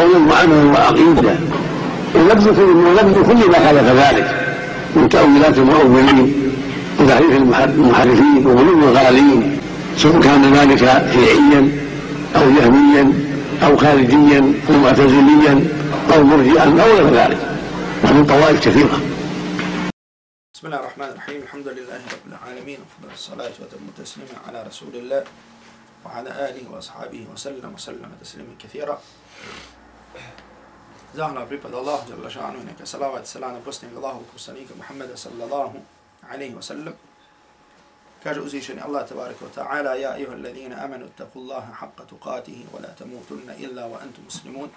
قولا وعملا وعقيدة. ولبس ولبس كل ما خالف ذلك. من تأويلات المؤولين وتحريف المحرفين وغلو الغالين سواء كان ذلك شيعيا أو جهميا أو خارجيا أو معتزليا أو مرجئا أو غير ذلك. ومن طوائف كثيرة. بسم الله الرحمن الرحيم. الحمد لله رب العالمين. وفضل الصلاة وتم التسليم على رسول الله وعلى آله وأصحابه وسلم وسلم تسليما كثيرا. Zahvala pripada Allahu dželle šanu i neka salavat selam na posljednjeg Allahu poslanika Muhameda sallallahu alejhi ve sellem. Kaže uzvišeni Allah tebareke ve ta'ala Ja iha alladhina amanu taqullaha haqqa tuqatihi wa la tamutunna illa wa antum muslimun.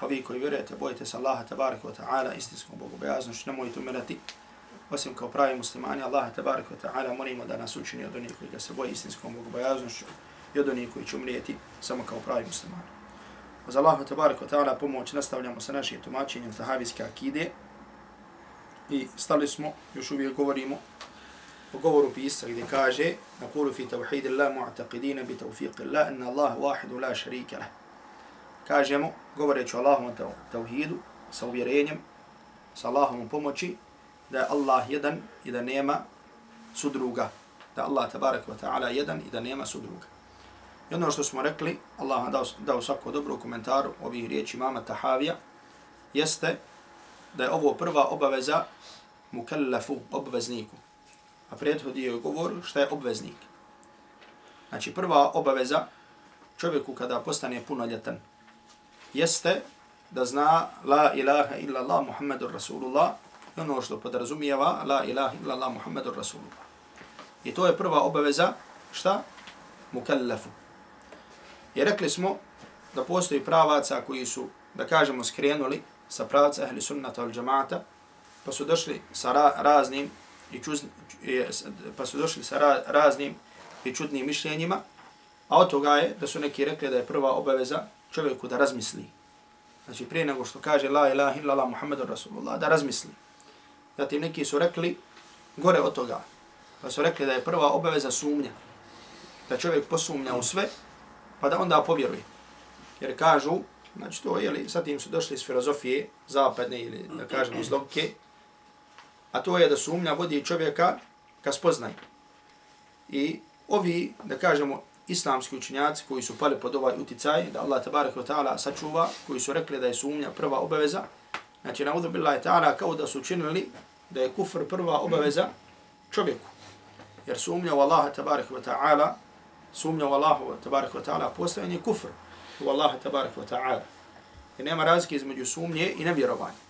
Pa vi koji vjerujete, bojite se Allaha tabaraka ve ta'ala istinskom bogobojaznošću, nemojte umirati osim kao pravi muslimani Allaha tabaraka wa ta'ala molimo da nas učini od onih koji ga se boje istinskom bogobojaznošću i od onih koji će umrijeti samo kao pravi muslimani. Uz Allahu tabaraka ta'ala pomoć nastavljamo sa našim tumačenjem sahabijske akide i stali smo, još uvijek govorimo o govoru pisa gdje kaže na kulu fi tawhid Allah mu'taqidina bi tawfiq Allah inna Allah wahidu la sharika lah. Kažemo, govoreći o Allahom tawhidu sa uvjerenjem, sa Allahom pomoći, da je Allah jedan i da nema sudruga. Da Allah tabaraka wa ta'ala jedan i da nema sudruga. I ono što smo rekli, Allah dao, dao svako dobro komentaru ovih riječi mama Tahavija, jeste da je ovo prva obaveza mukallafu, obvezniku. A prethodio je govor šta je obveznik. Znači prva obaveza čovjeku kada postane punoljetan jeste da zna la ilaha illa Allah Muhammedur Rasulullah i ono što podrazumijeva la ilaha illa Allah Muhammedur Rasulullah. I to je prva obaveza šta? Mukallafu. I rekli smo da postoji pravaca koji su, da kažemo, skrenuli sa pravca ahli sunnata al džamata, pa su došli sa ra raznim i čuzni, pa su došli sa ra raznim i čudnim mišljenjima, a od toga je da su neki rekli da je prva obaveza čovjeku da razmisli. Znači prije nego što kaže la ilaha illallah muhammedur rasulullah, da razmisli. Zatim neki su rekli gore od toga, pa su rekli da je prva obaveza sumnja. Da čovjek posumnja u sve, pa da onda povjeruje. Jer kažu, znači to, jeli, sad im su došli iz filozofije zapadne ili da kažem iz logike, a to je da sumnja vodi čovjeka ka spoznaj. I ovi, da kažemo, islamski učinjaci koji su pali pod ovaj uticaj, da Allah tabarak wa ta'ala sačuva, koji su rekli da je sumnja prva obaveza, znači na billahi ta'ala kao da su učinili da je kufr prva obaveza čovjeku. Jer sumnja u Allaha tabarak wa ta'ala sumnja u Allahu tabarak wa ta'ala postavljanje kufr u Allahu tabarak wa ta'ala. I nema razlike između sumnje i nevjerovanja.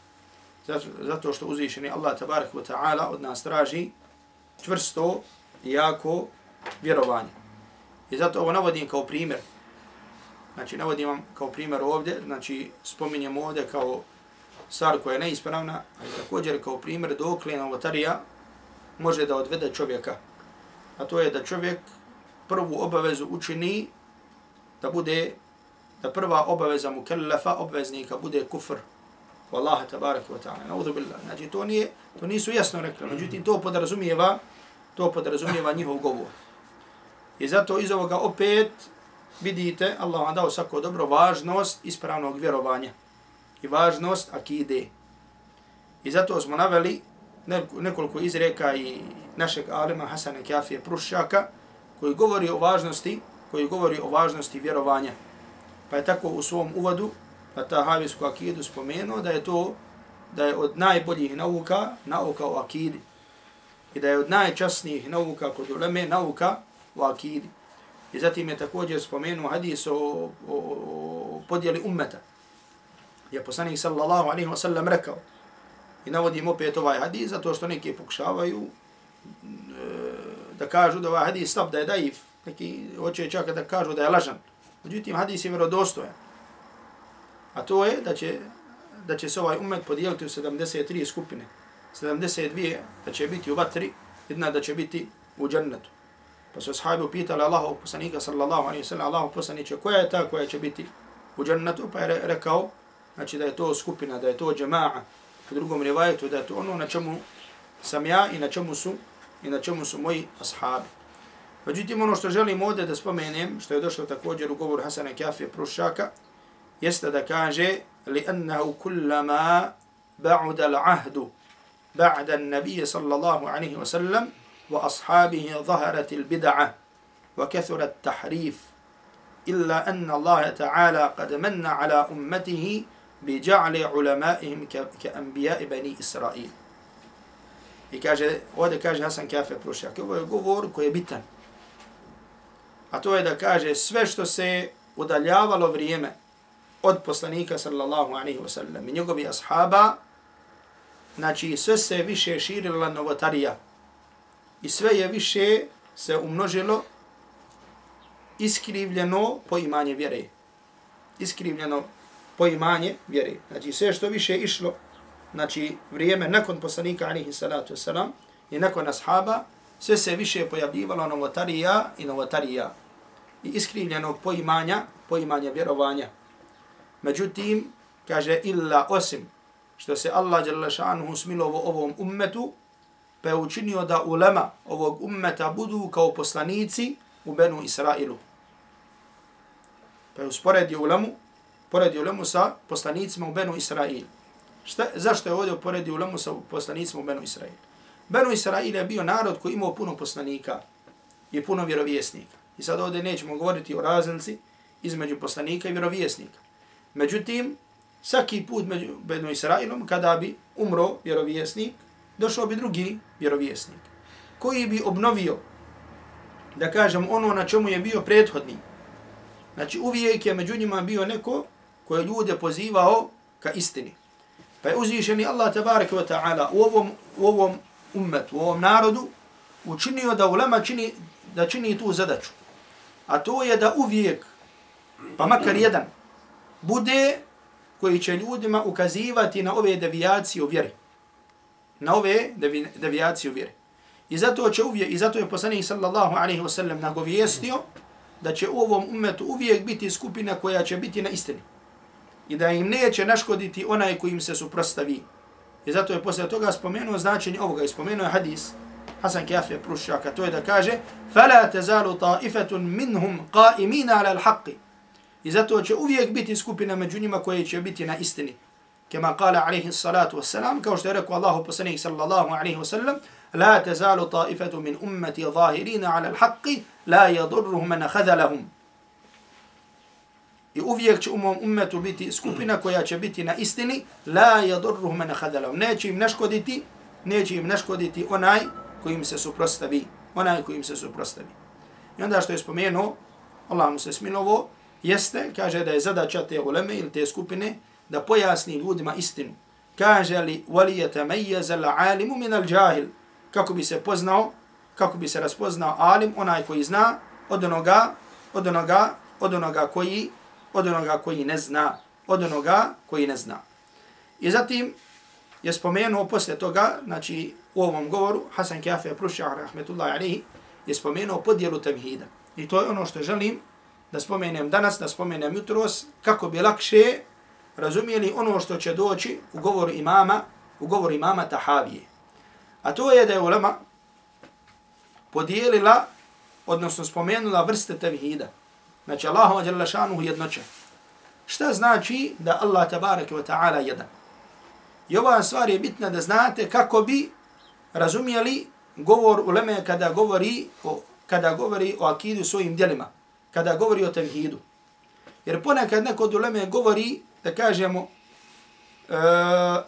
Zato, zato što uzvišeni Allah tabarak wa ta'ala od nas traži čvrsto i jako vjerovanje. I zato ovo navodim kao primjer. Znači, navodim vam kao primjer ovdje, znači, spominjem ovdje kao stvar koja je neispravna, ali također kao primjer dokle novotarija može da odvede čovjeka. A to je da čovjek prvu obavezu učini da bude da prva obaveza mukallafa obveznika bude kufr. Wallahu tabarak wa ta'ala. Na'udhu billahi znači to nije to nisu jasno rekli međutim to podrazumijeva to podrazumijeva njihov govor. I zato iz ovoga opet vidite Allah vam dao svako dobro važnost ispravnog vjerovanja i važnost akide. I zato smo naveli nekoliko izreka i našeg alima Hasana Kjafije Prušćaka koji govori o važnosti, koji govori o važnosti vjerovanja. Pa je tako u svom uvodu na ta havijsku akidu spomenuo da je to da je od najboljih nauka nauka o akidi. I da je od najčasnijih nauka kod uleme nauka o akidi. I zatim je također spomenuo hadis o, o, o podjeli ummeta. Je poslanik sallallahu alaihi wa sallam rekao. I navodim opet ovaj hadis zato što neki pokušavaju e, da kažu da ovaj hadis slab, da je daif, neki hoće čak da kažu da je lažan. Međutim, hadis je vjerodostojan. A to je da će, da će se ovaj umet podijeliti u 73 skupine. 72 da će biti u vatri, jedna da će biti u džennetu. Pa su ashabi upitali Allahu poslanika sallallahu alaihi sallam, Allahov poslaniće, koja je ta koja će biti u džennetu? Pa je rekao, znači da je to skupina, da je to džema'a, u drugom rivajetu, da je to ono na čemu sam ja i na čemu su, i na čemu su moji ashabi. Međutim, ono što želim ovdje da spomenem, što je došlo također u govoru Hasana Kjafije Prušaka, jeste da kaže لأنه كلما بعد العهد بعد النبي صلى الله عليه وسلم وأصحابه ظهرت البدعة وكثر التحريف إلا أن الله تعالى قد من على أمته بجعل علمائهم كأنبياء بني إسرائيل I kaže, ovdje kaže Hasan Kafe Prušak, ovo je govor koji je bitan. A to je da kaže sve što se udaljavalo vrijeme od poslanika sallallahu alaihi wa sallam i njegovi ashaba, znači sve se više širila novotarija i sve je više se umnožilo iskrivljeno poimanje vjere. Iskrivljeno poimanje vjere. Znači sve što više išlo, znači vrijeme nakon poslanika alihi salatu wasalam i nakon ashaba, sve se više pojavljivalo novotarija i novotarija i iskrivljenog poimanja, poimanja vjerovanja. Međutim, kaže illa osim što se Allah dželle šanuhu smilovo ovom ummetu, pa je učinio da ulema ovog ummeta budu kao poslanici u Benu Israilu. Pa je usporedio ulemu, poredio ulemu sa poslanicima u Benu Israilu. Šta, zašto je ovdje uporedio ulemu sa poslanicima u Benu Israilu? Benu Israil je bio narod koji imao puno poslanika i puno vjerovjesnika. I sad ovdje nećemo govoriti o razlici između poslanika i vjerovjesnika. Međutim, svaki put među Benu Israilom, kada bi umro vjerovjesnik, došao bi drugi vjerovjesnik, koji bi obnovio, da kažem, ono na čemu je bio prethodni. Znači, uvijek je među njima bio neko koje ljude pozivao ka istini. Pa je uzvišeni Allah tabaraka wa ta'ala u ovom, u ovom ummetu, u ovom narodu, učinio da ulema čini, da čini tu zadaču. A to je da uvijek, pa makar jedan, bude koji će ljudima ukazivati na ove devijacije u vjeri. Na ove devijacije u vjeri. I zato će uvijek, i zato je poslanik sallallahu alaihi wa sallam nagovijestio da će u ovom umetu uvijek biti skupina koja će biti na istini I da im neće naškoditi onaj koji im se suprostavi. I zato je posle toga spomenuo značenje ovoga i spomenuo hadis Hasan Kjafje Prušaka, to je da kaže فَلَا تَزَالُ طَائِفَةٌ مِنْهُمْ قَائِمِينَ عَلَى الْحَقِّ I zato će uvijek biti skupina među njima koje će biti na istini. Kema kala alaihi salatu wassalam, kao što je rekao Allahu poslanih sallallahu alaihi wasallam, la tezalu taifatu min ummeti zahirina ala l'haqqi, la yadurruhum man khadalahum. I uvijek će u mom ummetu biti skupina koja će biti na istini, la yadurruhum man khadalahum. Neće im naškoditi, neće im naškoditi onaj kojim se suprostavi. Onaj kojim se suprostavi. I onda što je spomenuo, Allah mu se smilovo, jeste, kaže da je zadaća te uleme ili te skupine da pojasni ljudima istinu. Kaže li walijete mejeze la alimu min al-jahil, kako bi se poznao, kako bi se raspoznao alim, onaj koji zna, od onoga, od onoga, od onoga koji, od onoga koji ne zna, od onoga koji ne zna. I zatim je spomenuo posle toga, znači u ovom govoru, Hasan Kjafe Prušća, rahmetullahi alihi, je spomenuo podjelu tevhida. I to je ono što želim da spomenem danas, da spomenem jutros, kako bi lakše razumijeli ono što će doći u govoru imama, u govoru imama Tahavije. A to je da je ulema podijelila, odnosno spomenula vrste tevhida. Znači Allahu ađala šanuhu jednoće. Šta znači da Allah tabaraka wa ta'ala jedan? I ova stvar je bitna da znate kako bi razumijeli govor uleme kada govori o, kada govori o akidu svojim djelima kada govori o tevhidu. Jer ponekad neko od uleme govori, da kažemo, e,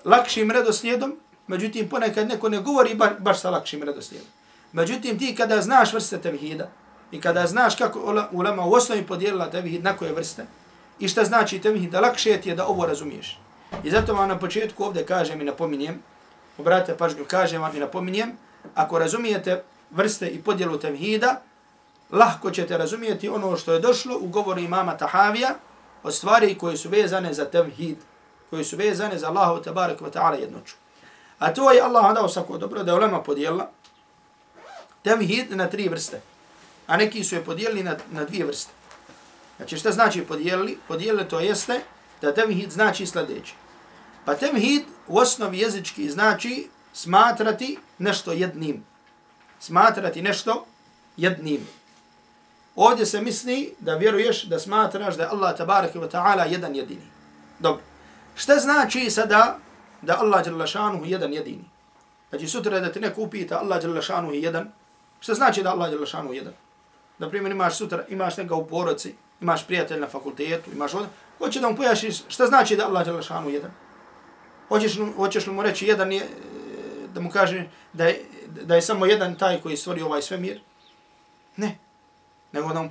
lakšim redoslijedom, međutim ponekad neko ne govori ba, baš sa lakšim redoslijedom. Međutim ti kada znaš vrste tevhida i kada znaš kako ulema u osnovi podijelila tevhid na koje vrste i šta znači tevhid, da lakše ti je da ovo razumiješ. I zato vam na početku ovdje kažem i napominjem, obratite pažnju, kažem vam i napominjem, ako razumijete vrste i podjelu tevhida, lahko ćete razumijeti ono što je došlo u govoru imama Tahavija, od stvari koje su vezane za tevhid, koje su vezane za Allahu tabarak wa ta'ala jednoću. A to je Allah dao svako dobro da je ulema podijela tevhid na tri vrste. A neki su je podijelili na, na dvije vrste. Znači šta znači podijelili? Podijelili to jeste da temhid znači sljedeće. Pa temhid u osnovi jezički znači smatrati nešto jednim. Smatrati nešto jednim. Ovdje se misli da vjeruješ da smatraš da je Allah tabaraka wa ta'ala jedan jedini. Dobro. Šta znači sada da Allah jalla šanuhu jedan jedini? Znači sutra da ti neko upita Allah jalla šanuhu jedan, šta znači da Allah jalla šanuhu jedan? Na primjer imaš sutra, imaš neka u poroci, imaš prijatelj na fakultetu, imaš ovdje, hoće da mu pojašiš šta znači da Allah jalla jedan? Hoćeš, hoćeš li mu reći jedan je, e, da mu kaže da je, da je samo jedan taj koji stvori ovaj svemir? Ne. Nego da mu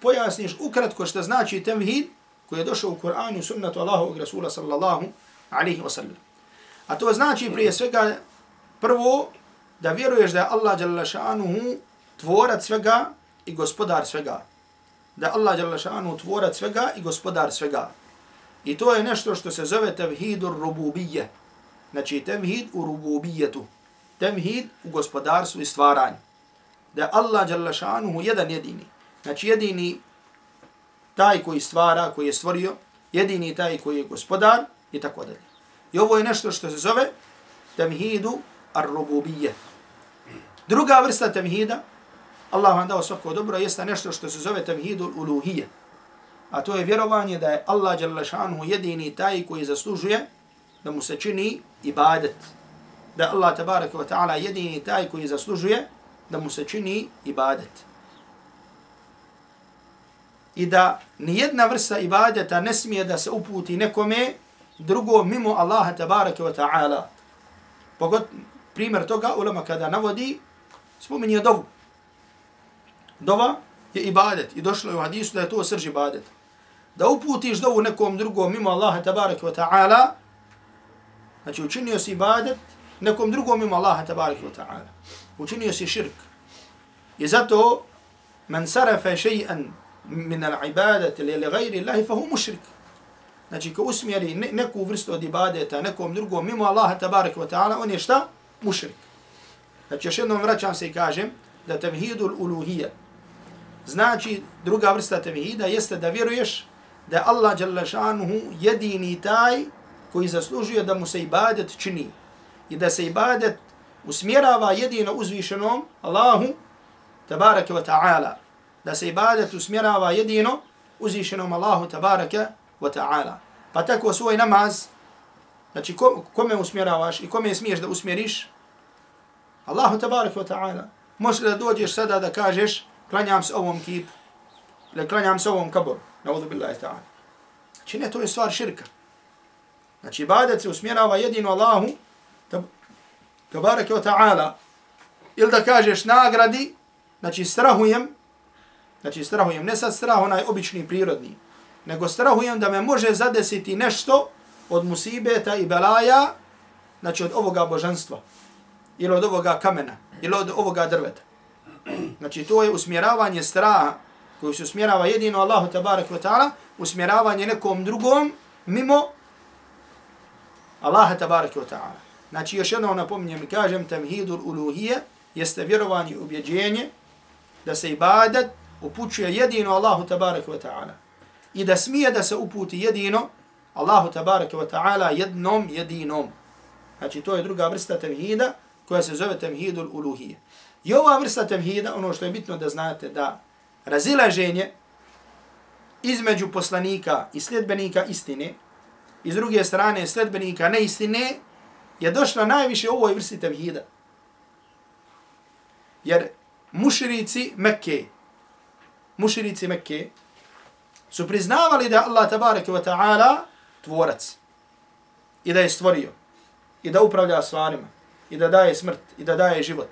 pojasniš ukratko šta znači temhid koji je došao u Kur'anu i sunnatu Allahovog Rasula sallallahu alaihi wa sallam. A to znači prije svega prvo da vjeruješ da je Allah jalla tvorac svega i gospodar svega. Da Allah jalla šanuhu tvorac svega i gospodar svega. I to je nešto što se zove tevhidur rububije. Znači temhid u rububijetu. Temhid u gospodarstvu i stvaranju. Da Allah jalla šanuhu jedan jedini. Znači jedini taj koji stvara, koji je stvorio, jedini taj koji je gospodar i tako dalje. I ovo je nešto što se zove temhidu ar-rububije. Druga vrsta temhida, Allah vam dao svako dobro, jeste nešto što se zove temhidu uluhije. A to je vjerovanje da je Allah šanuhu jedini taj koji zaslužuje da mu se čini ibadet. Da Allah tabaraka wa ta'ala jedini taj koji zaslužuje da mu se čini ibadet. I da nijedna vrsta ibadeta ne smije da se uputi nekome drugo mimo Allaha tabaraka wa ta'ala. Pogod primjer toga ulama kada navodi spominje dovu. Dova je ibadet i došlo je u hadisu da je to srž ibadet. Da uputiš dovu nekom drugom mimo Allaha tabaraka wa ta'ala Znači učinio si ibadet nekom drugom mimo Allaha tabaraka wa ta'ala. Učinio si širk. I zato man sarafa še'an min al ibadati li gajri Allahi fa hu mušrik. Znači ko usmjeri neku vrstu od ibadeta nekom drugom mimo Allaha tabaraka wa ta'ala, on je šta? Mušrik. Znači još jednom vraćam se i kažem da tevhidul uluhija znači druga vrsta tevhida jeste da vjeruješ da Allah dželle šanuhu jedini taj koji zaslužuje da mu se ibadet čini i da se ibadet usmjerava jedino uzvišenom Allahu tabaraka wa ta'ala. Da se ibadet usmjerava jedino uzvišenom Allahu tabaraka wa ta'ala. Pa tako svoj namaz, znači kome usmjeravaš i kome smiješ da usmjeriš? Allahu tabaraka wa ta'ala. Možeš da dođeš sada da kažeš klanjam se ovom kipu ili klanjam se ovom kaboru. Naudu billahi ta'ala. Znači ne, to je stvar širka. Znači, ibadet se usmjerava jedino Allahu, tabarake wa ta'ala, ili da kažeš nagradi, znači strahujem, znači strahujem, ne sad strah onaj obični prirodni, nego strahujem da me može zadesiti nešto od musibeta i belaja, znači od ovoga božanstva, ili od ovoga kamena, ili od ovoga drveta. Znači, to je usmjeravanje straha, koji se usmjerava jedino Allahu tabarak wa ta'ala, usmjeravanje nekom drugom, mimo Allaha tabarak wa ta'ala. Znači, još jednom napominjem i kažem, tamhidul uluhije jeste vjerovanje i ubjeđenje da se ibadat upućuje jedino Allahu tabarak wa ta'ala. I da smije da se uputi jedino Allahu tabarak wa ta'ala jednom jedinom. Znači, to je druga vrsta tamhida koja se zove tamhidul uluhije. I ova vrsta tevhida, ono što je bitno da znate, da razilaženje između poslanika i sljedbenika istine, iz druge strane sledbenika neistine, je došla najviše u ovoj vrsti tevhida. Jer muširici Mekke, muširici Mekke, su priznavali da Allah tabaraka wa ta'ala tvorac i da je stvorio i da upravlja stvarima i da daje smrt i da daje život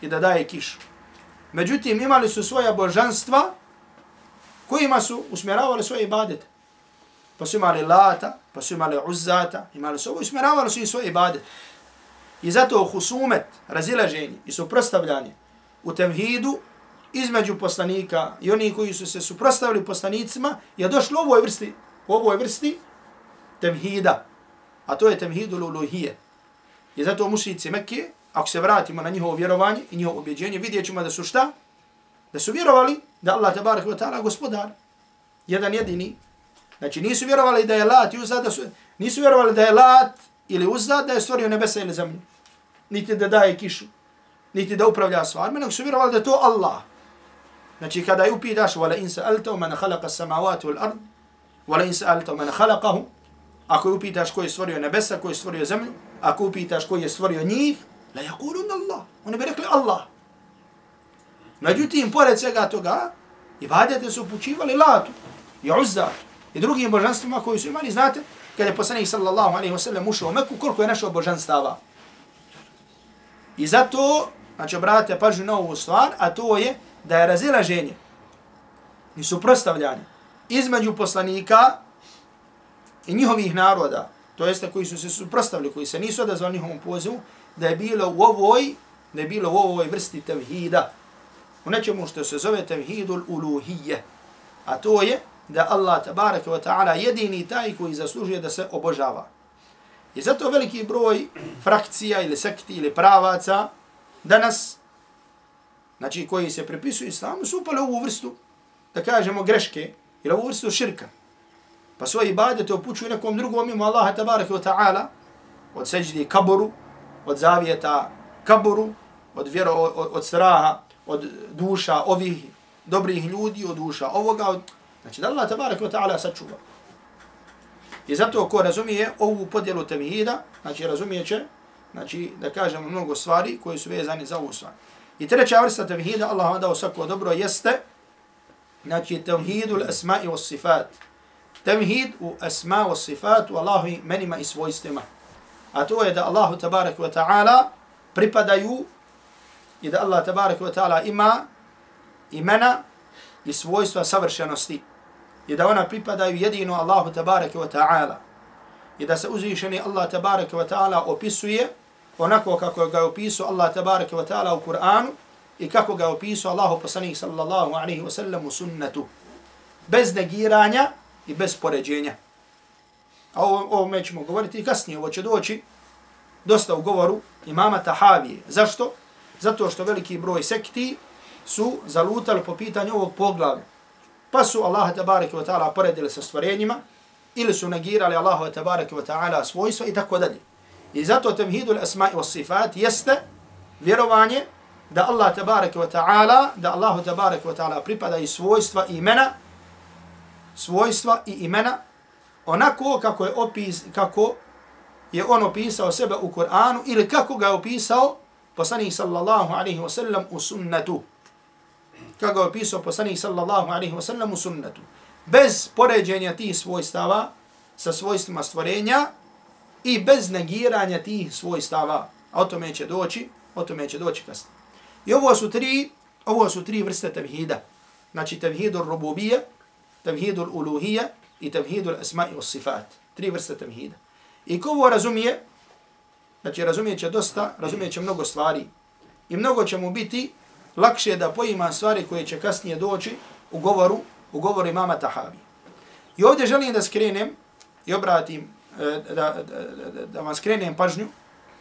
i da daje kišu. Međutim, imali su svoja božanstva kojima su usmjeravali svoje ibadete pa su imali lata, pa su imali uzzata, imali su ovo, usmjeravali su i svoje ibadet. I zato husumet, razilaženje i suprostavljanje u temhidu između poslanika i oni koji su se suprostavili poslanicima je došlo u ovoj vrsti u ovoj vrsti temhida, a to je temhidu luluhije. I zato mušici Mekke, ako se vratimo na njihovo vjerovanje i njihovo objeđenje, vidjet ćemo da su šta? Da su vjerovali da Allah tabarak wa ta'ala gospodar, jedan jedini. Znači nisu vjerovali da je lat i uzad, da su, nisu vjerovali da je lat ili uzad, da je stvorio nebesa ili zemlju. Niti da daje kišu, niti da upravlja stvarima, nego su vjerovali da to Allah. Znači kada ju pitaš, wala in sa'alta man khalaqa as-samawati wal ard, wala in sa'alta man khalaqahu, ako ju pitaš ko je stvorio nebesa, ko je stvorio zemlju, ako upitaš ko je stvorio njih, la yakulun Allah. Oni bi rekli Allah. Međutim, pored svega toga, ibadete su upućivali latu i uzzatu i drugim božanstvima koji su imali, znate, kada je poslanik sallallahu alaihi wa sallam ušao u Meku, koliko je našao božanstava. I zato, znači, obratite pažnju na ovu stvar, a to je da je razilaženje i suprostavljanje između poslanika i njihovih naroda, to jeste koji su se suprostavili, koji se nisu odazvali njihovom pozivu, da je bilo u ovoj, da je bilo u ovoj vrsti tevhida, u nečemu što se zove tevhidul uluhije, a to je da Allah tabaraka wa ta'ala jedini taj koji zaslužuje da se obožava. I zato veliki broj frakcija ili sekti ili pravaca danas znači koji se prepisuju islamu, su upali u ovu vrstu, da kažemo, greške, ili ovu vrstu širka. Pa svoje ibadete upućuju nekom drugom mimo Allaha tabaraka wa ta'ala, od seđdi kaboru, od zavijeta kaburu, od, vjero, od, od straha, od duša ovih dobrih ljudi, od duša ovoga, od... znači da Allah tabarak wa ta'ala sačuva. I zato ko razumije ovu podjelu temhida, znači razumije će, znači da kažemo mnogo stvari koje su vezane za ovu stvar. I treća vrsta tevhida, Allah vam dao svako dobro, jeste, znači, temhidu l-asma'i wa sifat. Temhid u asma i sifat u Allahovi menima i svojstvima. A to je da Allahu tabarak wa ta'ala pripadaju i da Allah tabarak wa ta'ala ima imena i svojstva savršenosti. I da ona pripadaju jedino Allahu tabarak wa ta'ala. I da se uzvišeni Allah tabarak wa ta'ala opisuje onako kako ga je opisao Allah tabarak wa ta'ala u Kur'anu i kako ga je opisao Allahu poslanik sallallahu alaihi wa sallam u sunnetu. Bez negiranja i bez poređenja. A o ovo me ćemo govoriti i kasnije. Ovo će doći dosta u govoru imama Tahavije. Zašto? Zato što veliki broj sekti su zalutali po pitanju ovog poglavlja. Pa su Allah tabareke wa ta'ala poredili sa stvorenjima ili su negirali Allahu tabareke wa ta'ala svojstva i tako dalje. I zato temhidul asma'i was sifat jeste vjerovanje da Allah tabareke wa ta'ala, da Allahu tabareke wa ta'ala pripada i svojstva i imena, svojstva i imena, onako kako je opis, kako je on opisao sebe u Kur'anu ili kako ga je opisao poslanik sallallahu alaihi wa sallam u sunnetu. Kako ga je opisao poslanik sallallahu alaihi wa sallam u sunnetu. Bez poređenja tih svojstava sa svojstvima stvorenja, i bez negiranja tih svojstava. A o tome će doći, o tome će doći kasnije. I ovo su tri, ovo su tri vrste tevhida. Znači tevhidur rububija, tevhidul uluhija i tevhidul asma'i was sifat. Tri vrste tevhida. I ko ovo razumije, znači razumije će dosta, razumije će mnogo stvari. I mnogo će mu biti lakše da poima stvari koje će kasnije doći u govoru, u govoru imama Tahavi. I ovdje želim da skrenem i obratim e, da, da, da, da vam skrenem pažnju,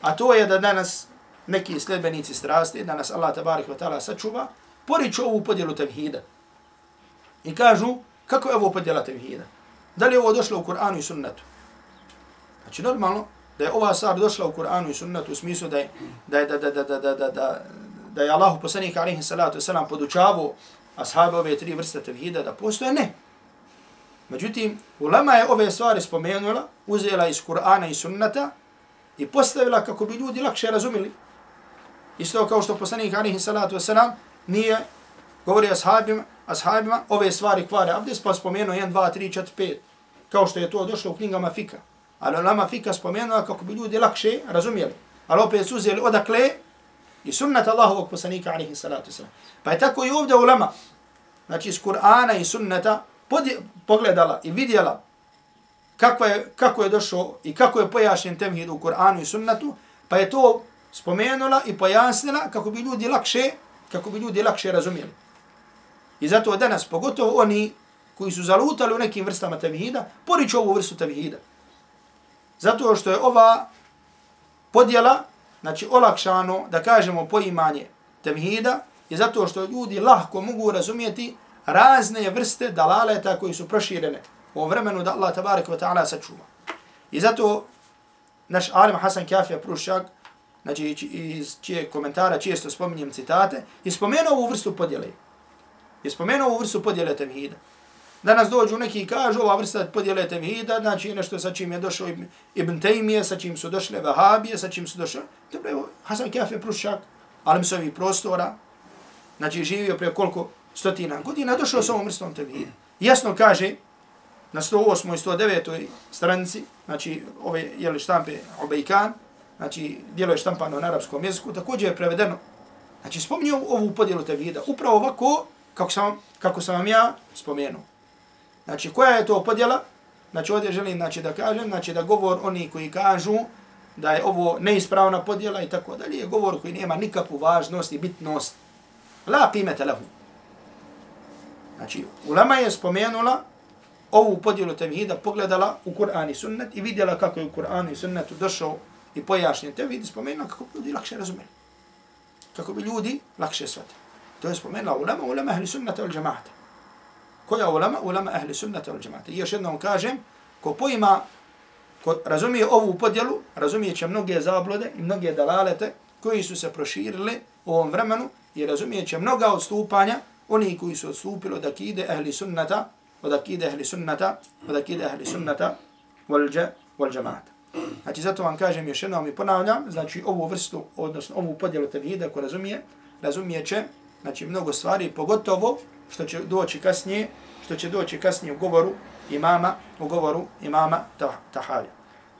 a to je da danas neki sledbenici strasti, da nas Allah tabarik wa ta'ala sačuva, poriču ovu podjelu tevhida. I kažu, kako je ovo podjela tevhida? Da li je ovo došlo u Kur'anu i sunnetu? Znači, normalno, da je ova stvar došla u Kur'anu i sunnetu u smislu da je, da je, da, da, da, da, da, da, da, da je Allah poslanik alaihi salatu wasalam podučavao ashabi ove tri vrste tevhida da postoje, ne. Međutim, ulema je ove stvari spomenula, uzela iz Kur'ana i sunnata i postavila kako bi ljudi lakše razumili. Isto kao što poslanik alaihi salatu wasalam nije govorio ashabima, ashabima ove stvari kvare abdes, pa spomenuo 1, 2, 3, 4, 5, kao što je to došlo u knjigama fika. Ali Lama fika spomenula kako bi ljudi lakše razumjeli. Ali opet su uzeli odakle i sunnat Allahovog poslanika alihi salatu wasalam. Pa je tako i ovdje ulama, znači iz Kur'ana i sunnata, pogledala i vidjela kako je, kako je došao i kako je pojašnjen temhid u Kur'anu i sunnatu, pa je to spomenula i pojasnila kako bi ljudi lakše, kako bi ljudi lakše razumjeli. I zato danas, pogotovo oni koji su zalutali u nekim vrstama tevhida, poriču ovu vrstu tevhida. Zato što je ova podjela, znači olakšano, da kažemo poimanje tevhida, je zato što ljudi lahko mogu razumijeti razne vrste dalaleta koji su proširene u vremenu da Allah tabaraka wa ta'ala sačuva. I zato naš alim Hasan Kafija Prušak, znači iz čije komentara često spominjem citate, je spomenuo ovu vrstu podjele. Je spomenuo ovu vrstu podjele tevhida. Danas dođu neki i kažu ova vrsta podjele tevhida, znači nešto sa čim je došao Ibn Taymije, sa čim su došle Vahabije, sa čim su došle... Dobro, evo, Hasan Kjafija Prušak, alim s ovih prostora, znači živio prije koliko stotina godina, došao s ovom vrstom tevhida. Jasno kaže, na 108. i 109. stranici, znači ove jeli štampe Obejkan, znači dijelo je štampano na arapskom jeziku, također je prevedeno. Znači spominio ovu podjelu tevhida, upravo ovako kako sam, kako sam vam ja spomenuo. Znači koja je to podjela? Znači ovdje želim znači, da kažem, znači da govor oni koji kažu da je ovo neispravna podjela i tako dalje, je govor koji nema nikakvu važnost i bitnost. La qimete lehu. Znači, ulama je spomenula ovu podjelu tevhida, pogledala u Kur'an i sunnet i vidjela kako je u Kur'anu i sunnetu došao i pojašnjen tevhid i spomenula kako bi ljudi lakše razumeli. Kako bi ljudi lakše shvatili. To je spomenula ulama, ulama ahli sunnata ili džamaata. Koja ulama? Ulama ahli sunnata ul džemata. I još jednom kažem, ko pojma, ko razumije ovu podjelu, razumije će mnoge zablode i mnoge dalalete koji su se proširili u ovom vremenu i razumije će mnoga odstupanja oni koji su odstupili od akide ahli sunnata od akide ahli sunnata, od akide ahli sunnata wal džemata. Znači zato vam kažem još jednom i ponavljam, znači ovu vrstu, odnosno ovu podjelu tevhida ko razumije, razumije će znači mnogo stvari, pogotovo što će doći kasnije, što će doći kasnije u govoru imama, u govoru imama Tahavija.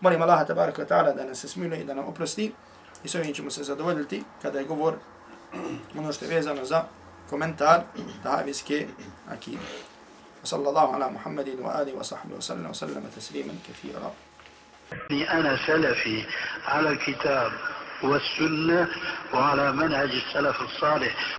Molim Allaha tabaraka ta'ala da nas se smiluje i da nam oprosti i s ovim ćemo se zadovoljiti kada je govor ono što je vezano za komentar Tahavijske akide. وصلى الله على محمد وآله وصحبه وسلم وسلم تسليما كثيرا أنا سلفي على الكتاب والسنة وعلى منهج السلف الصالح